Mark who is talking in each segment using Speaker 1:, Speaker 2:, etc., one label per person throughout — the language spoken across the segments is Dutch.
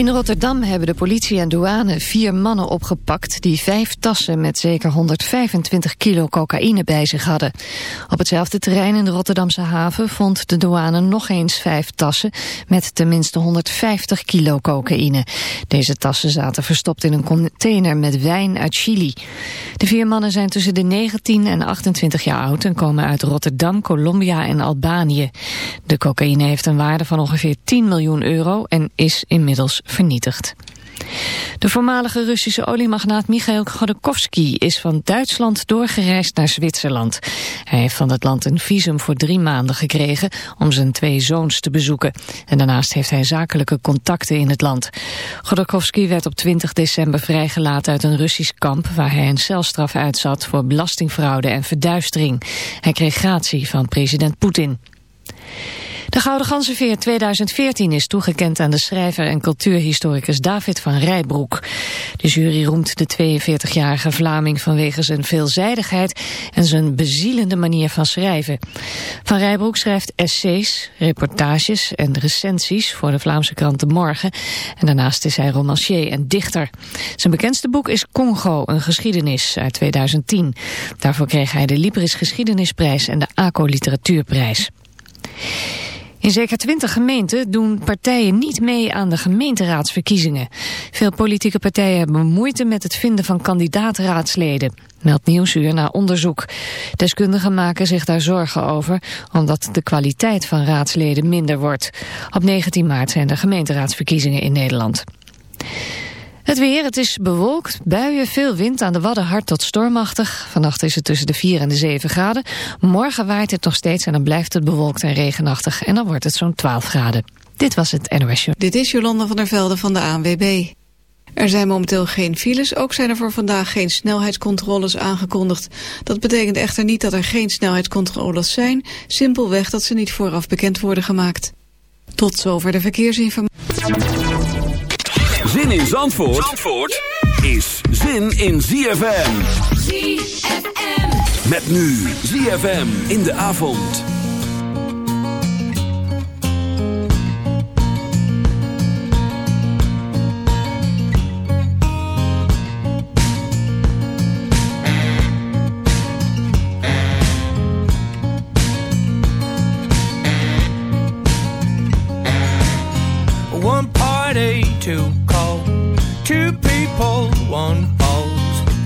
Speaker 1: In Rotterdam hebben de politie en douane vier mannen opgepakt... die vijf tassen met zeker 125 kilo cocaïne bij zich hadden. Op hetzelfde terrein in de Rotterdamse haven vond de douane nog eens vijf tassen... met tenminste 150 kilo cocaïne. Deze tassen zaten verstopt in een container met wijn uit Chili. De vier mannen zijn tussen de 19 en 28 jaar oud... en komen uit Rotterdam, Colombia en Albanië. De cocaïne heeft een waarde van ongeveer 10 miljoen euro... en is inmiddels vernietigd. De voormalige Russische oliemagnaat Michail Godorkovsky is van Duitsland doorgereisd naar Zwitserland. Hij heeft van het land een visum voor drie maanden gekregen om zijn twee zoons te bezoeken. En daarnaast heeft hij zakelijke contacten in het land. Godorkovsky werd op 20 december vrijgelaten uit een Russisch kamp waar hij een celstraf uitzat voor belastingfraude en verduistering. Hij kreeg gratie van president Poetin. De Gouden Ganzenveer 2014 is toegekend aan de schrijver en cultuurhistoricus David van Rijbroek. De jury roemt de 42-jarige Vlaming vanwege zijn veelzijdigheid en zijn bezielende manier van schrijven. Van Rijbroek schrijft essays, reportages en recensies voor de Vlaamse krant De Morgen. En daarnaast is hij romancier en dichter. Zijn bekendste boek is Congo, een geschiedenis uit 2010. Daarvoor kreeg hij de Libris Geschiedenisprijs en de ACO Literatuurprijs. In zeker twintig gemeenten doen partijen niet mee aan de gemeenteraadsverkiezingen. Veel politieke partijen hebben moeite met het vinden van kandidaatraadsleden. Meldt Nieuwsuur na onderzoek. Deskundigen maken zich daar zorgen over, omdat de kwaliteit van raadsleden minder wordt. Op 19 maart zijn de gemeenteraadsverkiezingen in Nederland. Het weer, het is bewolkt, buien, veel wind aan de Wadden hard tot stormachtig. Vannacht is het tussen de 4 en de 7 graden. Morgen waait het nog steeds en dan blijft het bewolkt en regenachtig. En dan wordt het zo'n 12 graden. Dit was het NOS Show.
Speaker 2: Dit is Jolanda van der Velde van de ANWB. Er zijn momenteel geen files, ook zijn er voor vandaag geen snelheidscontroles aangekondigd. Dat betekent echter niet dat er geen snelheidscontroles zijn, simpelweg dat ze niet vooraf bekend worden gemaakt. Tot zover de verkeersinformatie.
Speaker 3: Zin in Zandvoort, Zandvoort is zin in ZFM.
Speaker 4: ZFM.
Speaker 3: Met nu ZFM in de avond.
Speaker 5: One party to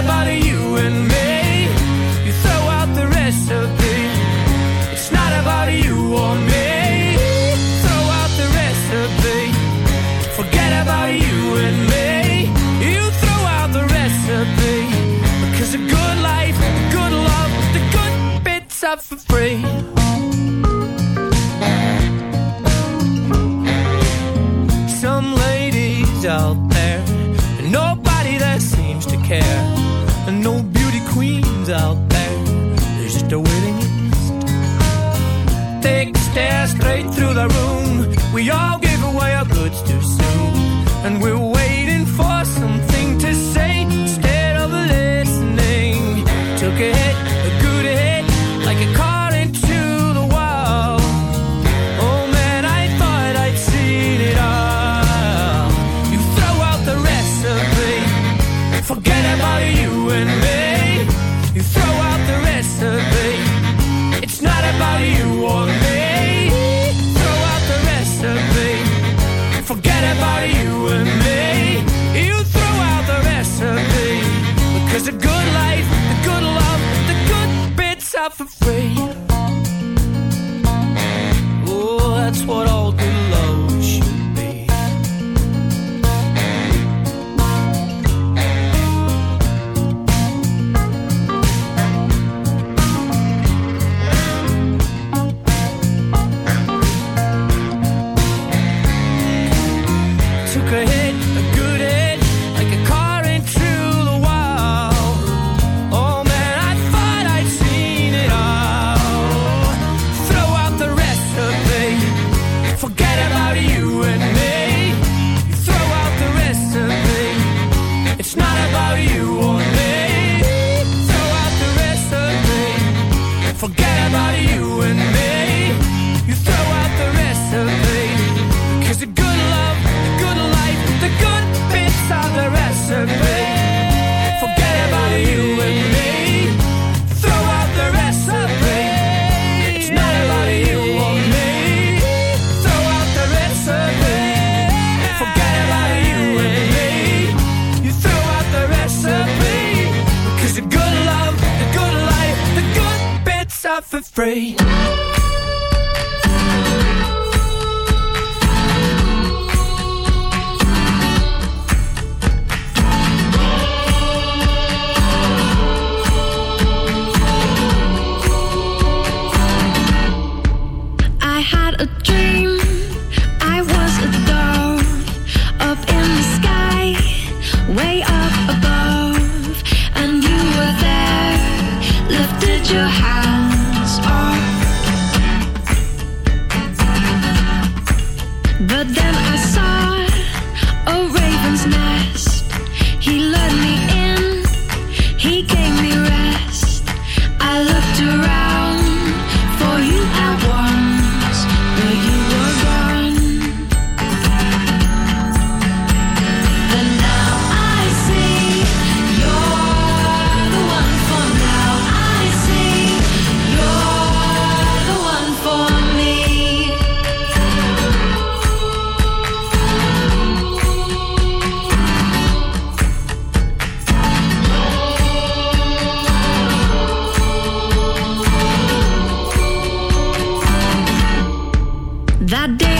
Speaker 5: about you and me. and we'll free. I
Speaker 4: did.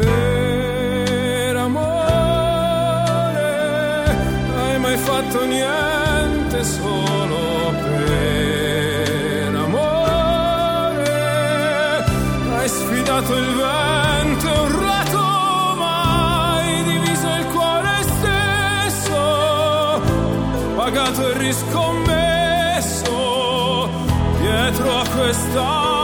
Speaker 4: per amore. Hai mai fatto niente solo per amore. Hai sfidato il vento e urlato, ma diviso il cuore stesso. Pagato e riscommesso dietro a questa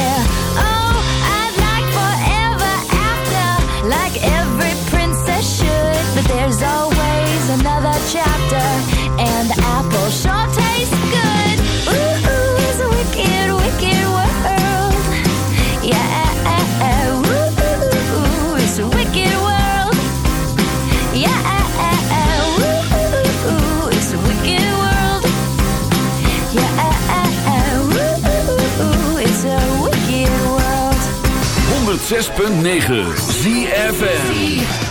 Speaker 6: 106.9 ZFM.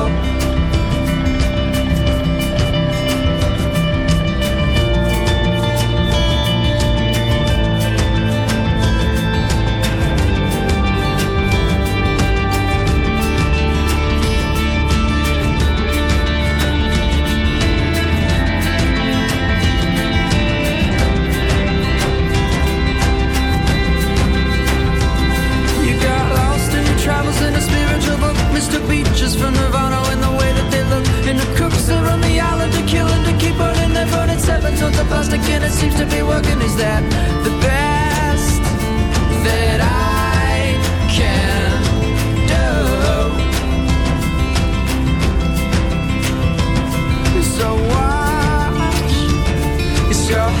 Speaker 5: the plastic and it seems to be working. Is that the best that I can do? So watch your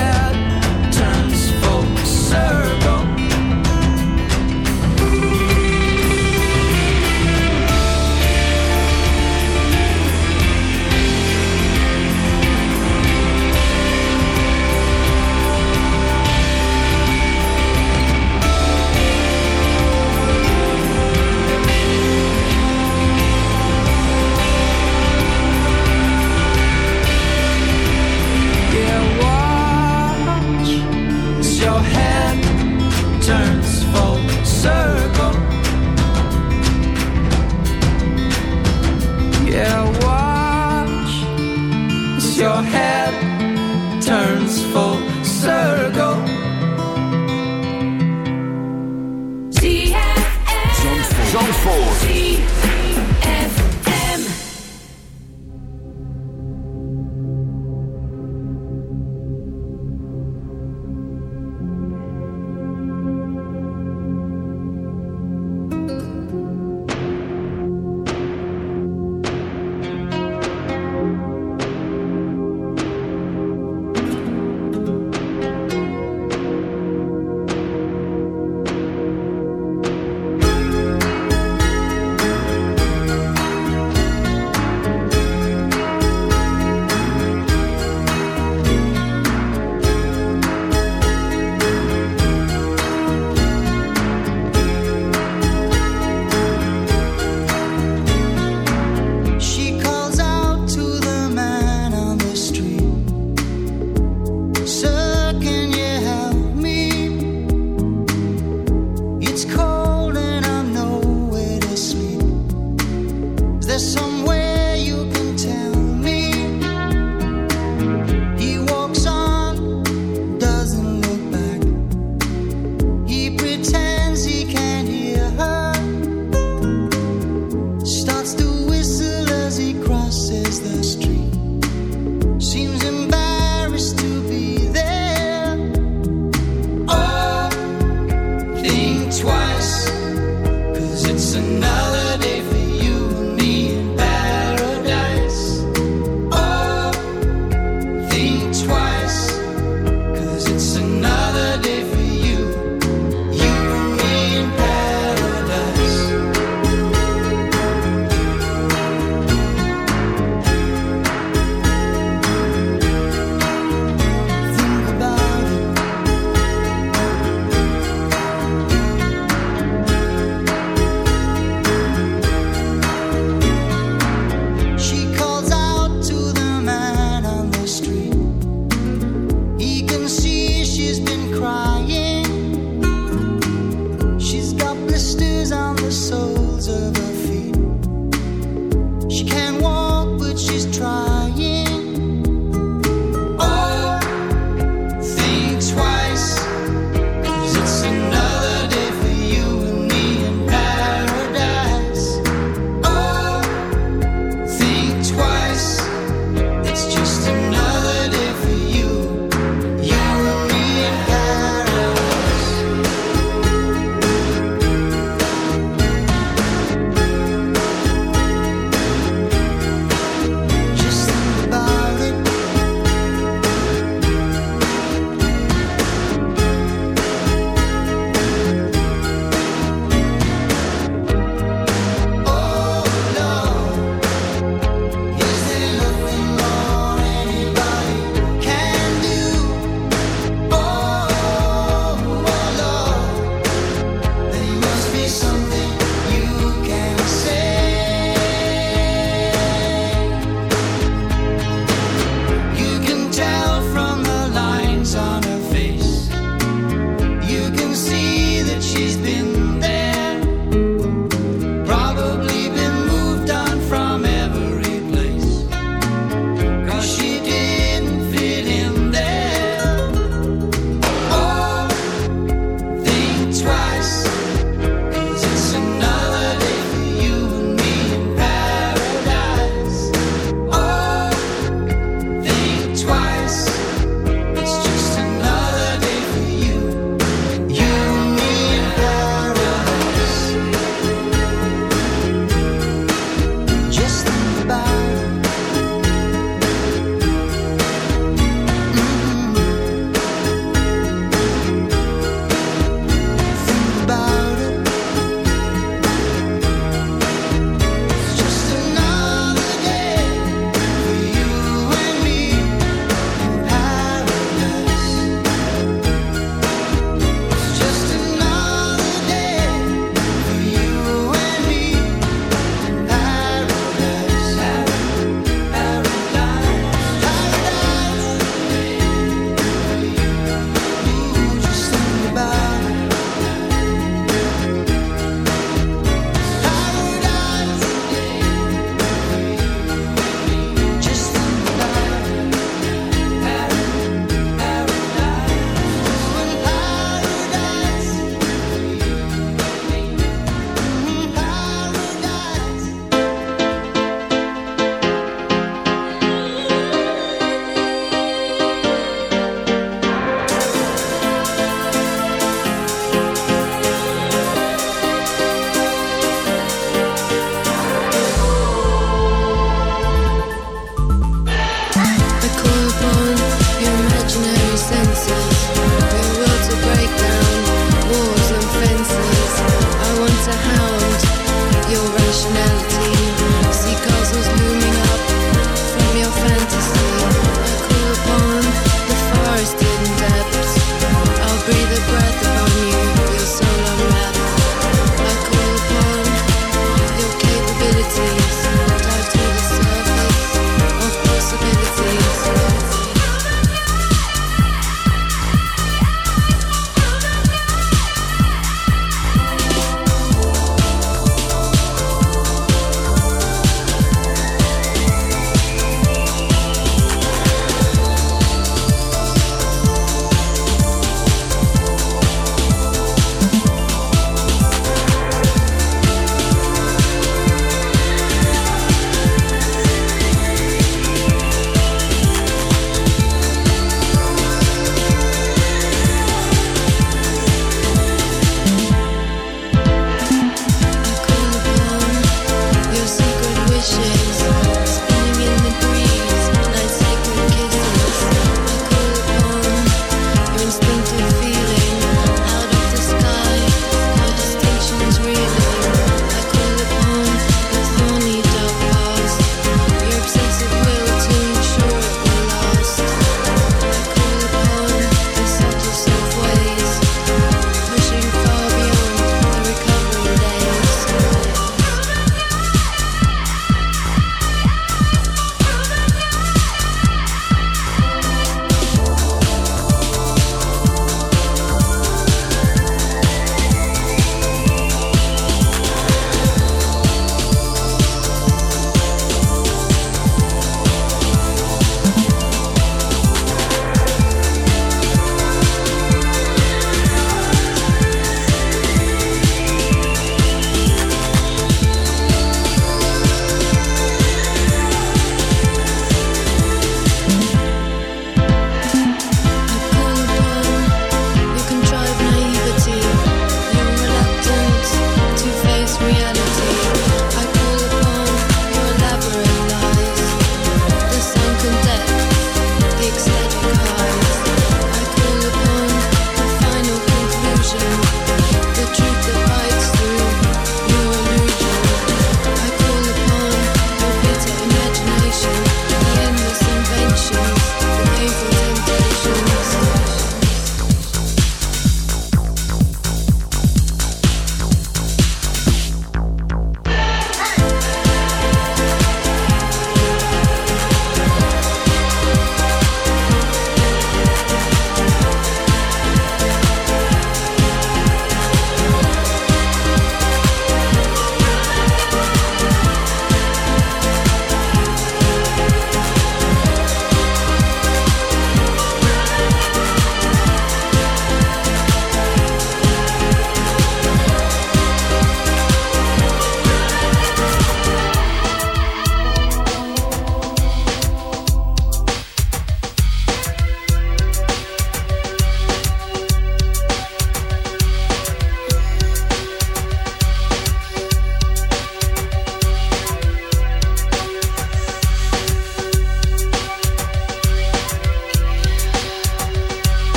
Speaker 7: blisters on
Speaker 8: the soles of